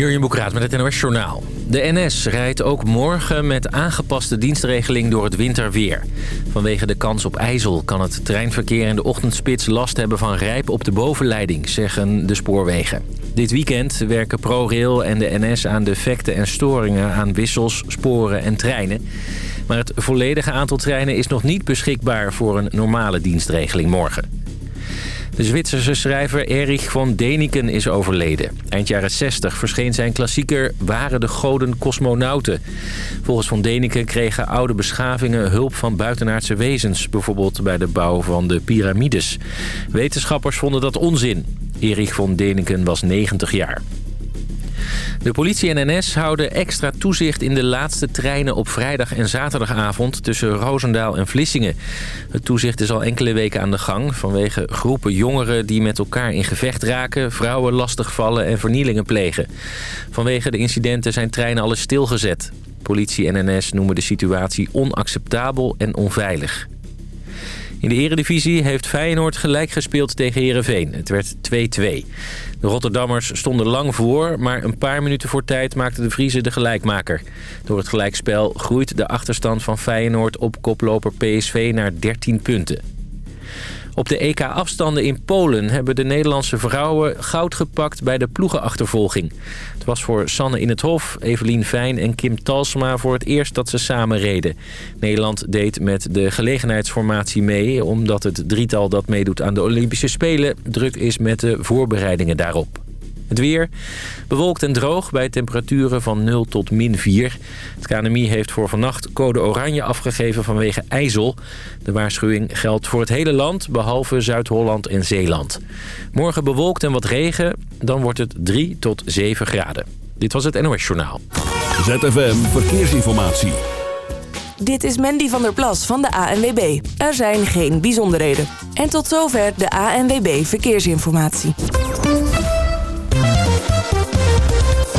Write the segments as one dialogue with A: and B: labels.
A: Jurjen Boekraat met het NOS Journaal. De NS rijdt ook morgen met aangepaste dienstregeling door het winterweer. Vanwege de kans op ijzel kan het treinverkeer in de ochtendspits last hebben van rijp op de bovenleiding, zeggen de spoorwegen. Dit weekend werken ProRail en de NS aan defecten en storingen aan wissels, sporen en treinen. Maar het volledige aantal treinen is nog niet beschikbaar voor een normale dienstregeling morgen. De Zwitserse schrijver Erich von Däniken is overleden. Eind jaren 60 verscheen zijn klassieker Waren de goden cosmonauten. Volgens von Däniken kregen oude beschavingen hulp van buitenaardse wezens... bijvoorbeeld bij de bouw van de piramides. Wetenschappers vonden dat onzin. Erich von Däniken was 90 jaar. De politie en NS houden extra toezicht in de laatste treinen op vrijdag en zaterdagavond tussen Roosendaal en Vlissingen. Het toezicht is al enkele weken aan de gang vanwege groepen jongeren die met elkaar in gevecht raken, vrouwen lastigvallen en vernielingen plegen. Vanwege de incidenten zijn treinen alles stilgezet. Politie en NS noemen de situatie onacceptabel en onveilig. In de eredivisie heeft Feyenoord gelijk gespeeld tegen Heerenveen. Het werd 2-2. De Rotterdammers stonden lang voor, maar een paar minuten voor tijd maakte de Vriezen de gelijkmaker. Door het gelijkspel groeit de achterstand van Feyenoord op koploper PSV naar 13 punten. Op de EK-afstanden in Polen hebben de Nederlandse vrouwen goud gepakt bij de ploegenachtervolging. Het was voor Sanne in het Hof, Evelien Fijn en Kim Talsma voor het eerst dat ze samen reden. Nederland deed met de gelegenheidsformatie mee... omdat het drietal dat meedoet aan de Olympische Spelen druk is met de voorbereidingen daarop. Het weer bewolkt en droog bij temperaturen van 0 tot min 4. Het KNMI heeft voor vannacht code oranje afgegeven vanwege ijzel. De waarschuwing geldt voor het hele land, behalve Zuid-Holland en Zeeland. Morgen bewolkt en wat regen, dan wordt het 3 tot 7 graden. Dit was het NOS Journaal.
B: ZFM Verkeersinformatie.
C: Dit is Mandy van der Plas van de ANWB. Er zijn geen bijzonderheden. En tot zover de ANWB Verkeersinformatie.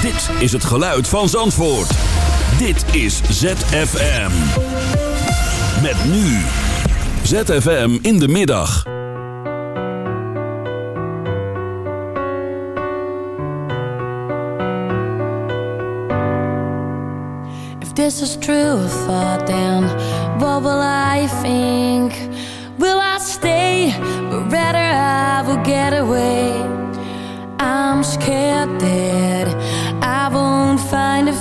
B: Dit is het geluid van Zandvoort. Dit is ZFM. Met nu. ZFM in de middag.
D: If this is true thought, then what will I think? Will I stay? But rather I will get away. I'm scared that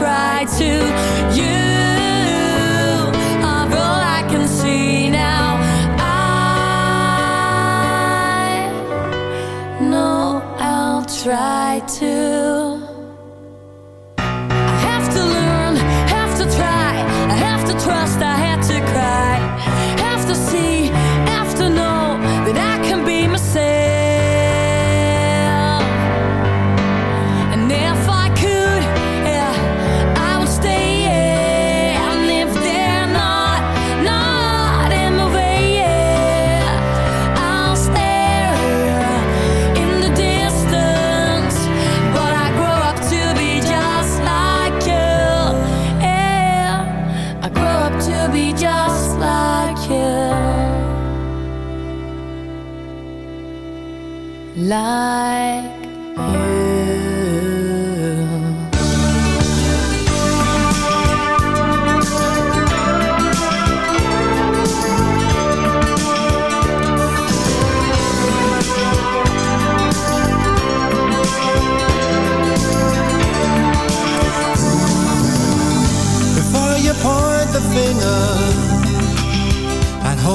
D: try to use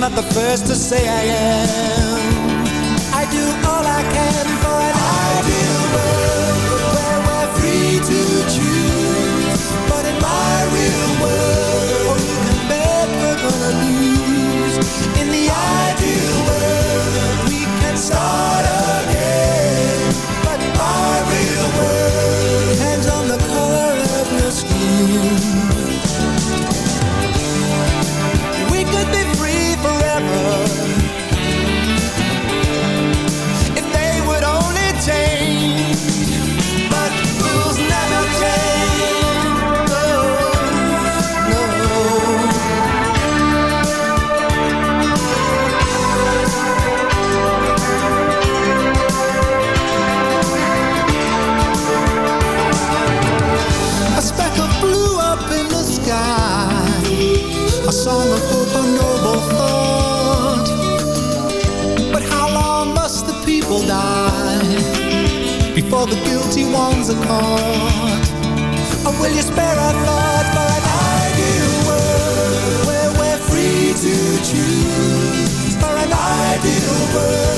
E: I'm not the first to say I am. a court? And will you spare our thought for an ideal world where we're free to choose? For an ideal world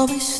F: always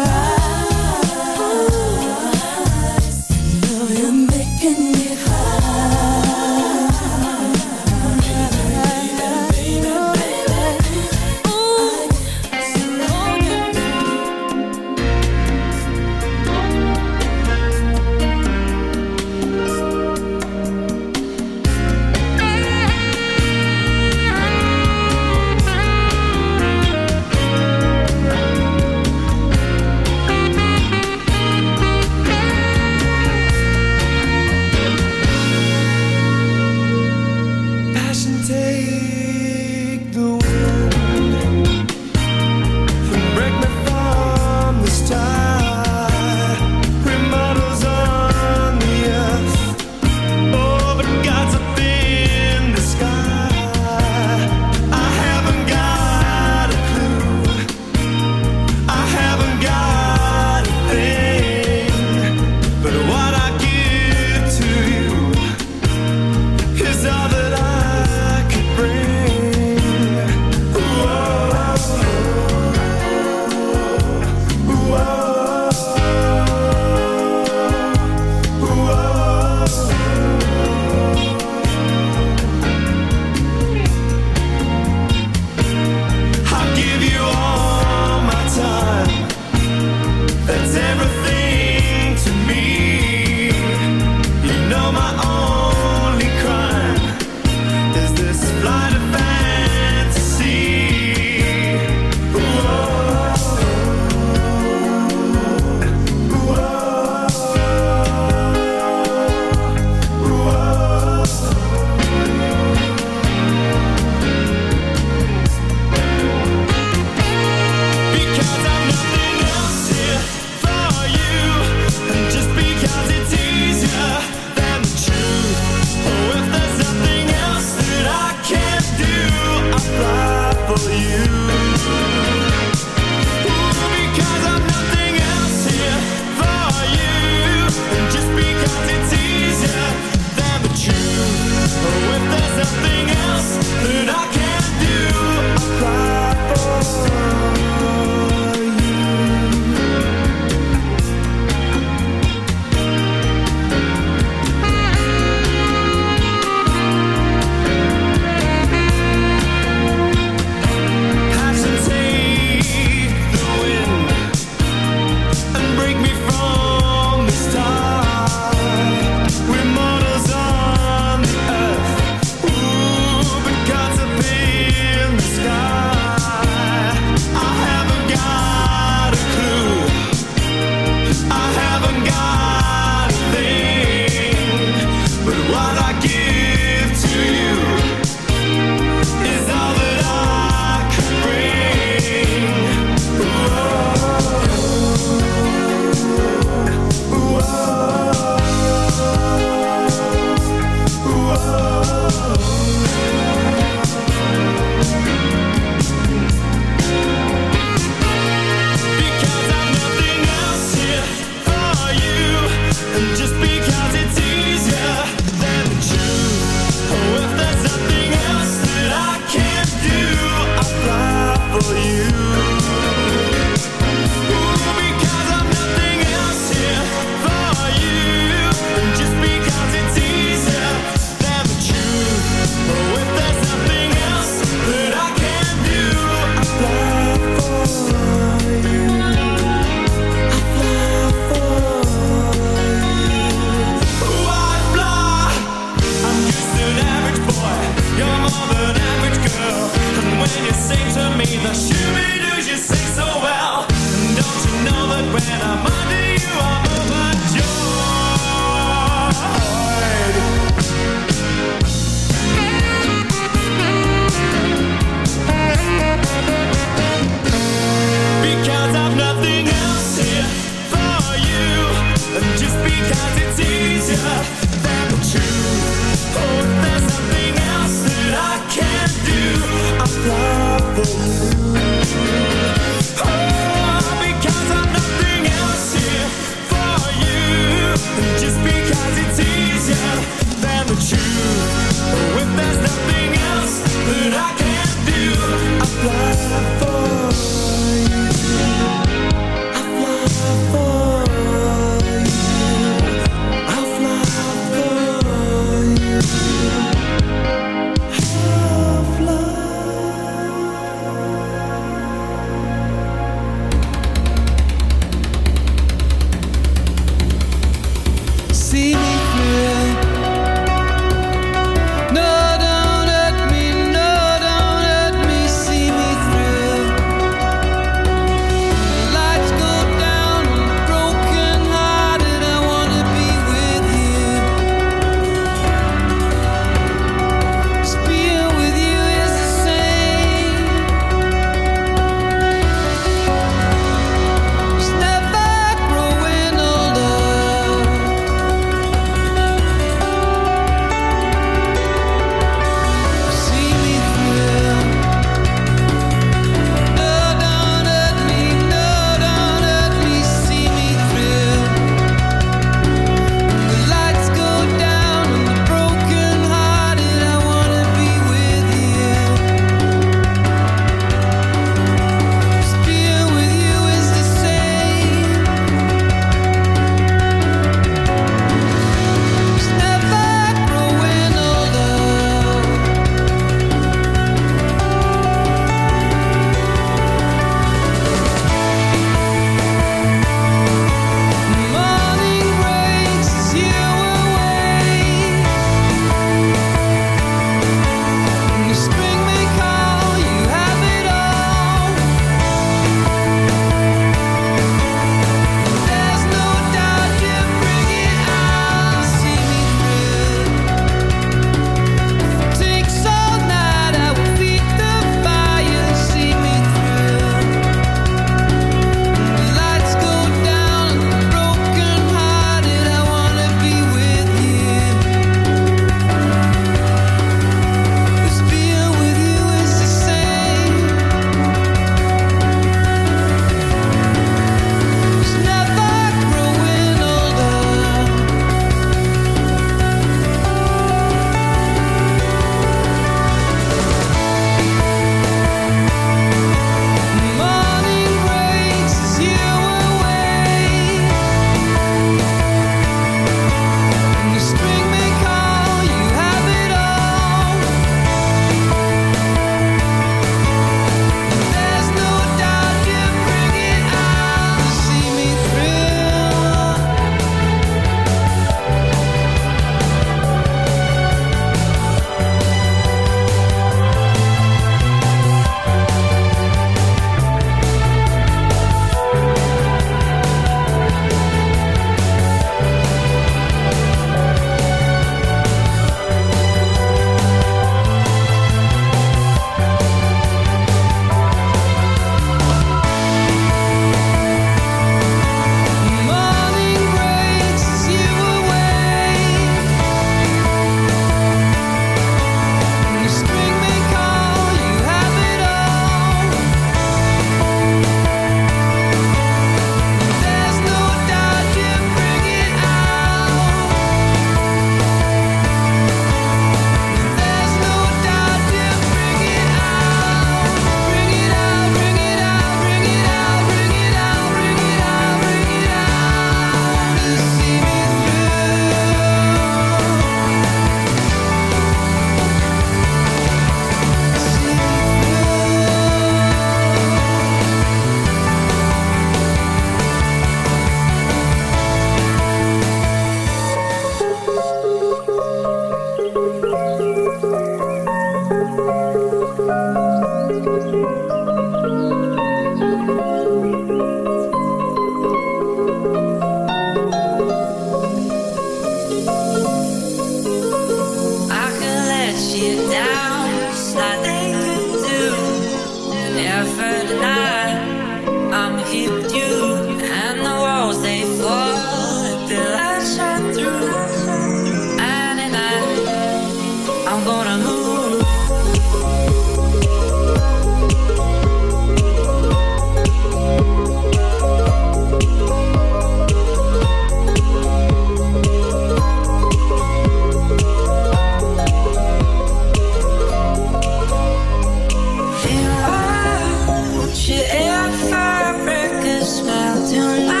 G: out
H: tonight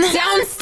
H: in.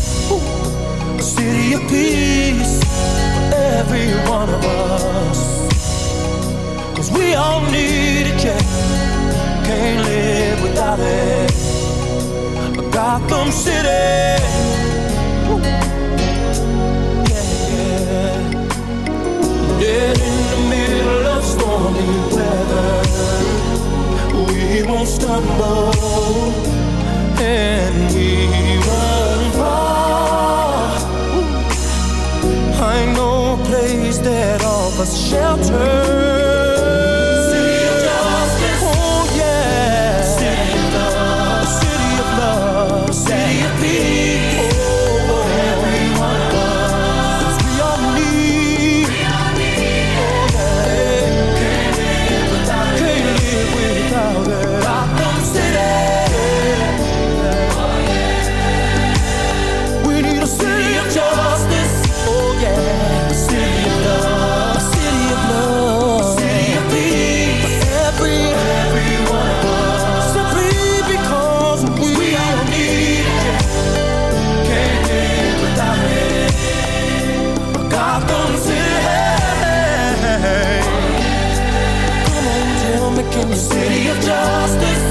I: a city of peace for every one of us. Cause we all need it, yeah. Can't live without it. A Gotham City. Woo. Yeah. Dead in the middle of stormy weather. We won't stumble and we won't. instead of a shelter. in the city of justice.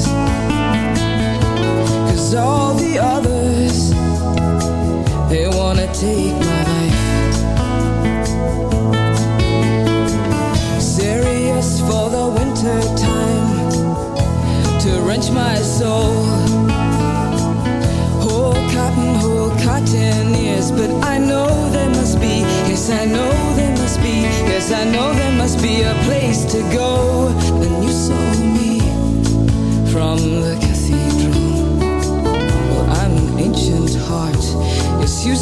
J: All the others, they wanna take my life. serious for the winter time to wrench my soul. Whole cotton, whole cotton ears, but I know there must be, yes, I know there must be, yes, I know there must be a place to go. Then you saw me from the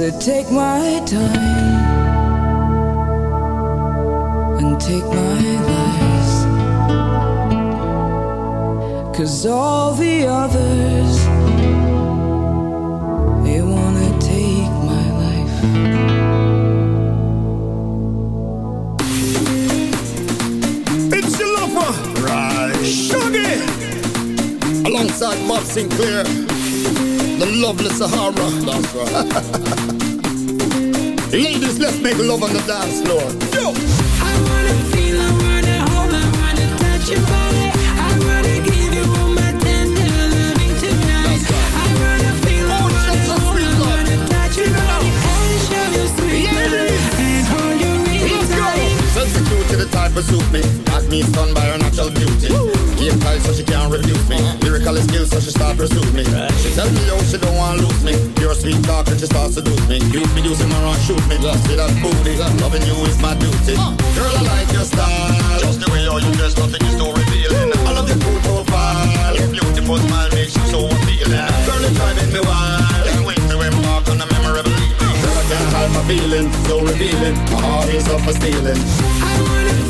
J: said, Take my time and take my lies. Cause all the others, they wanna take my life.
K: It's your lover, right? Shaggy! Alongside Bob Sinclar the lovely Sahara. That's right. Ladies, let's make love on the dance floor. Yo!
L: I wanna feel, I wanna hold, I wanna touch your body. I wanna give you all my tender loving tonight. I wanna feel, I oh, wanna hold, I wanna touch your body and show you sweet love and hold you really tight.
K: Sexy to the type of suit me. Got me stunned by her natural beauty. Game tight so she can't refuse me. Lyrical skills so she start pursue me. She tell me yo she don't want to lose me. Pure sweet talk and she starts to seduce me. You be using her and shoot me. See that booty, loving you is my duty. Girl I like your style. Just the way you dress, nothing is too revealing. I love your cool profile. Your beautiful smile makes you so appealing. Girl it's driving me wild. Can't wait to embark on a memorable evening. Girl I can't hide my feelings, so revealing. My heart is up for stealing.
L: I wanna feel, I wanna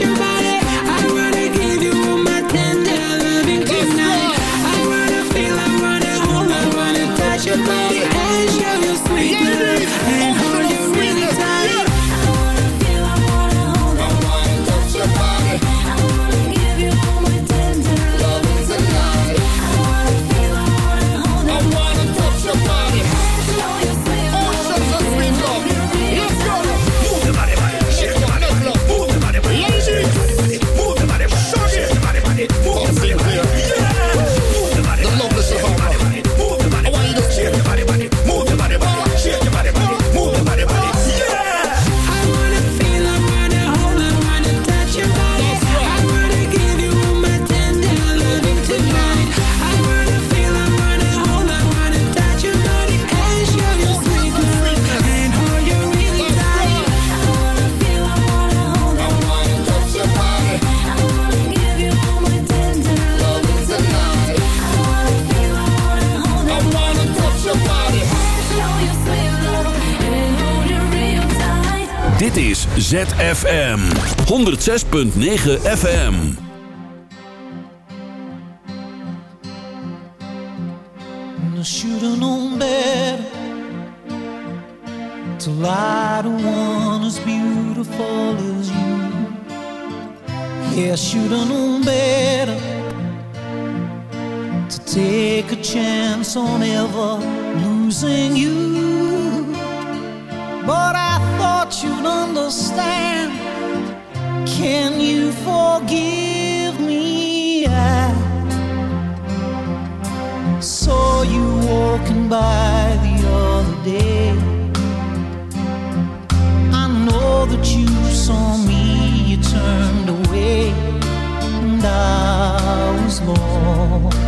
L: your body.
B: ZFM 106.9 FM.
M: I should've known better to lie to one as beautiful as you. Yeah, I should've known better to take a chance on ever losing you. But I thought you'd understand. Can you forgive me? I saw you walking by the other day. I know that you saw me, you turned away, and I was lost.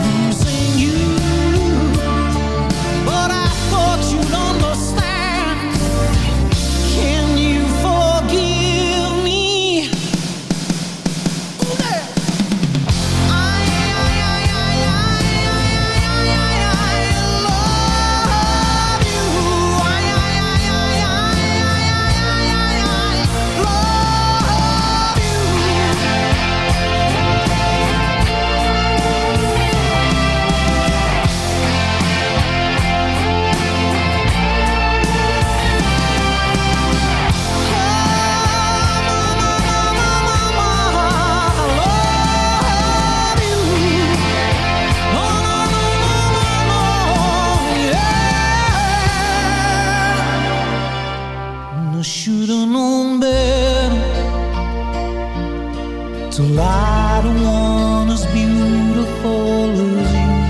M: to to one as beautiful as you.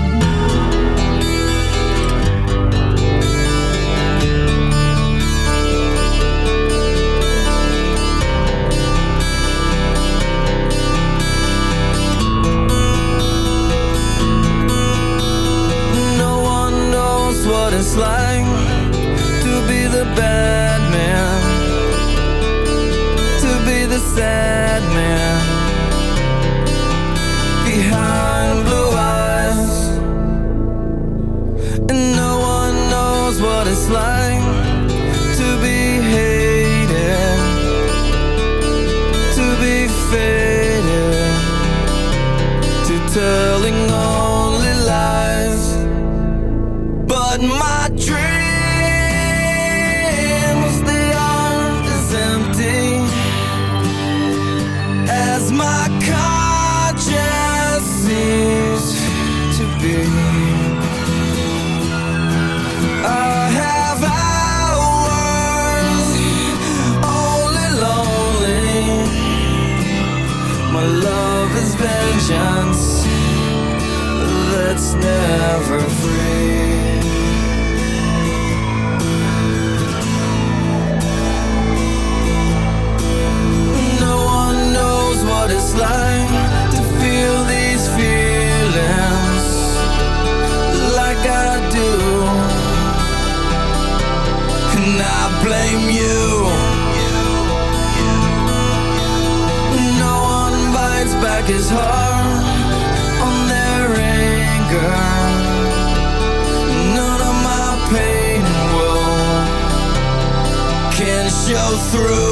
N: No one knows what it's like to be the bad man, to be the sad through.